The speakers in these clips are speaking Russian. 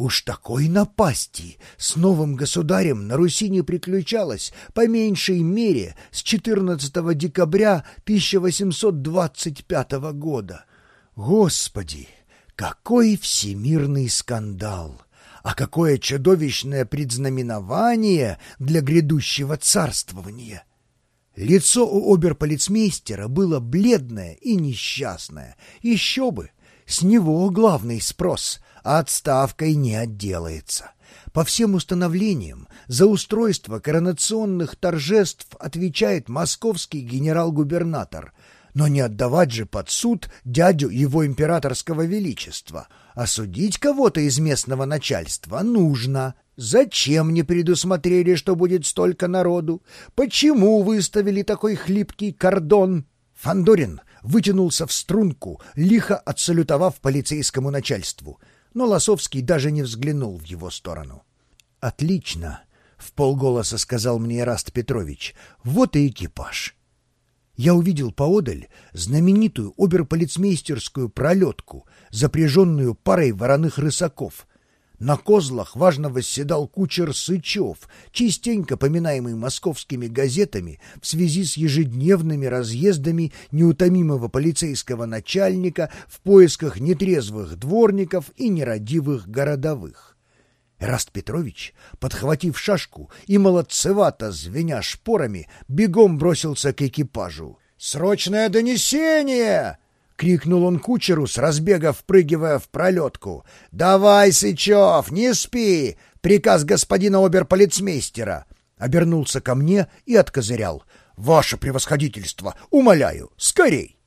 Уж такой напасти с новым государем на Руси не приключалось по меньшей мере с 14 декабря 1825 года. Господи, какой всемирный скандал! А какое чудовищное предзнаменование для грядущего царствования! Лицо у оберполицмейстера было бледное и несчастное. Еще бы! С него главный спрос, а отставкой не отделается. По всем установлениям за устройство коронационных торжеств отвечает московский генерал-губернатор, но не отдавать же под суд дядю его императорского величества. Осудить кого-то из местного начальства нужно. Зачем не предусмотрели, что будет столько народу? Почему выставили такой хлипкий кордон? Фандорин вытянулся в струнку, лихо отсалютовав полицейскому начальству, но Лосовский даже не взглянул в его сторону. «Отлично!» — в полголоса сказал мне Раст Петрович. «Вот и экипаж!» Я увидел поодаль знаменитую оберполицмейстерскую пролетку, запряженную парой вороных рысаков, на козлах важно восседал кучер Сычев, частенько поминаемый московскими газетами в связи с ежедневными разъездами неутомимого полицейского начальника в поисках нетрезвых дворников и нерадивых городовых. Эраст Петрович, подхватив шашку и молодцевато звеня шпорами, бегом бросился к экипажу. «Срочное донесение!» Крикнул он кучеру, с разбега впрыгивая в пролетку. «Давай, Сычев, не спи! Приказ господина оберполицмейстера!» Обернулся ко мне и откозырял. «Ваше превосходительство! Умоляю, скорей!»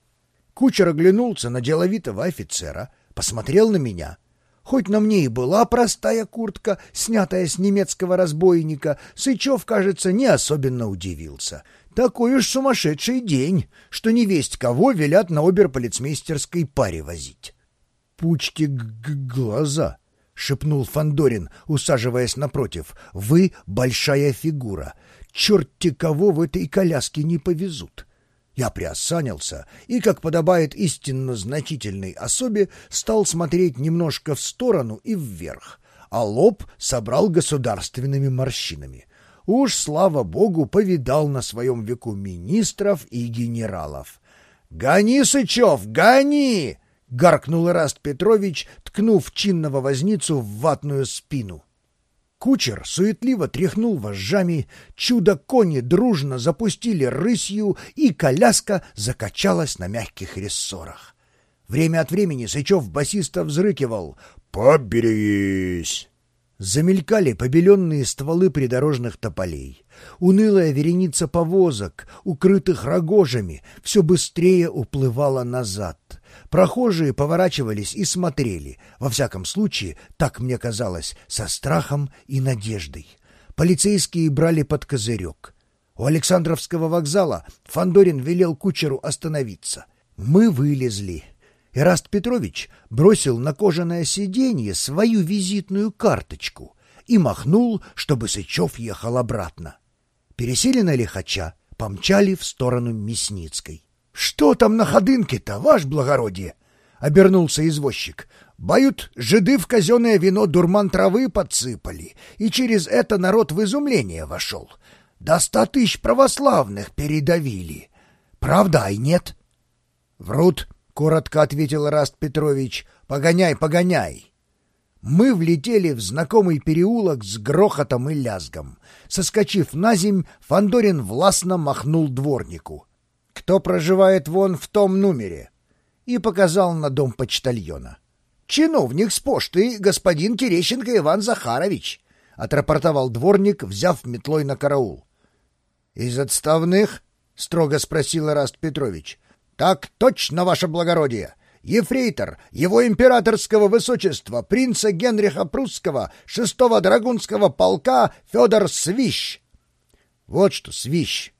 Кучер оглянулся на деловитого офицера, посмотрел на меня. Хоть на мне и была простая куртка, снятая с немецкого разбойника, Сычев, кажется, не особенно удивился — такой уж сумасшедший день, что не весть кого велят на оберполицмейстерской паре возить. — Пучьте глаза, — шепнул Фандорин, усаживаясь напротив. — Вы большая фигура. Черт-те кого в этой коляске не повезут. Я приосанился и, как подобает истинно значительной особе, стал смотреть немножко в сторону и вверх, а лоб собрал государственными морщинами — уж, слава богу, повидал на своем веку министров и генералов. «Гони, Сычев, гони!» — гаркнул Ираст Петрович, ткнув чинного возницу в ватную спину. Кучер суетливо тряхнул вожжами, чудо-кони дружно запустили рысью, и коляска закачалась на мягких рессорах. Время от времени Сычев басиста взрыкивал «Поберись!» Замелькали побеленные стволы придорожных тополей. Унылая вереница повозок, укрытых рогожами, все быстрее уплывала назад. Прохожие поворачивались и смотрели, во всяком случае, так мне казалось, со страхом и надеждой. Полицейские брали под козырек. У Александровского вокзала Фандорин велел кучеру остановиться. Мы вылезли. Ираст Петрович бросил на кожаное сиденье свою визитную карточку и махнул, чтобы Сычев ехал обратно. Пересели на лихача, помчали в сторону Мясницкой. — Что там на ходынке-то, ваш благородие? — обернулся извозчик. — Бают, жиды в казенное вино дурман травы подсыпали, и через это народ в изумление вошел. До ста тысяч православных передавили. Правда, и нет? — Врут, — коротко ответил Раст Петрович. «Погоняй, погоняй!» Мы влетели в знакомый переулок с грохотом и лязгом. Соскочив на земь, Фандорин властно махнул дворнику. «Кто проживает вон в том номере?» И показал на дом почтальона. «Чиновник с пошты, господин Терещенко Иван Захарович», — отрапортовал дворник, взяв метлой на караул. «Из отставных?» — строго спросил Раст Петрович. Так точно, ваше благородие! Ефрейтор его императорского высочества, принца Генриха Прусского, шестого драгунского полка Федор Свищ. Вот что, Свищ,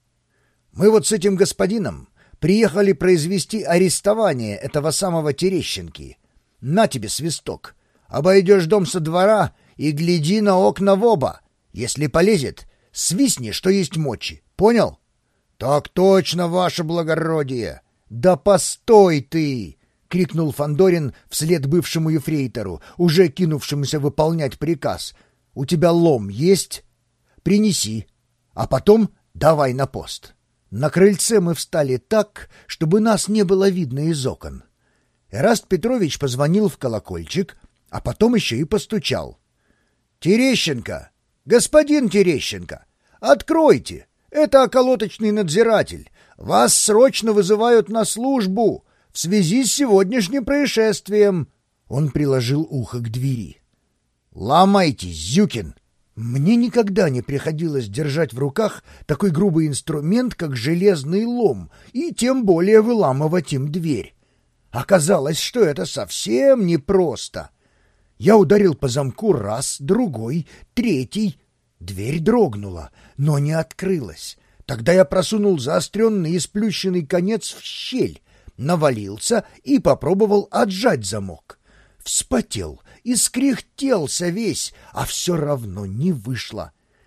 мы вот с этим господином приехали произвести арестование этого самого Терещенки. На тебе свисток. Обойдешь дом со двора и гляди на окна в оба. Если полезет, свистни, что есть мочи. Понял? — Так точно, ваше благородие! «Да постой ты!» — крикнул Фандорин вслед бывшему ефрейтору, уже кинувшемуся выполнять приказ. «У тебя лом есть? Принеси, а потом давай на пост». На крыльце мы встали так, чтобы нас не было видно из окон. Эраст Петрович позвонил в колокольчик, а потом еще и постучал. «Терещенко! Господин Терещенко! Откройте! Это околоточный надзиратель! Вас срочно вызывают на службу в связи с сегодняшним происшествием!» Он приложил ухо к двери. «Ломайтесь, Зюкин!» Мне никогда не приходилось держать в руках такой грубый инструмент, как железный лом, и тем более выламывать им дверь. Оказалось, что это совсем непросто. Я ударил по замку раз, другой, третий. Дверь дрогнула, но не открылась. Тогда я просунул заостренный и сплющенный конец в щель, навалился и попробовал отжать замок. Вспотел и скряхтелся весь, а все равно не вышло.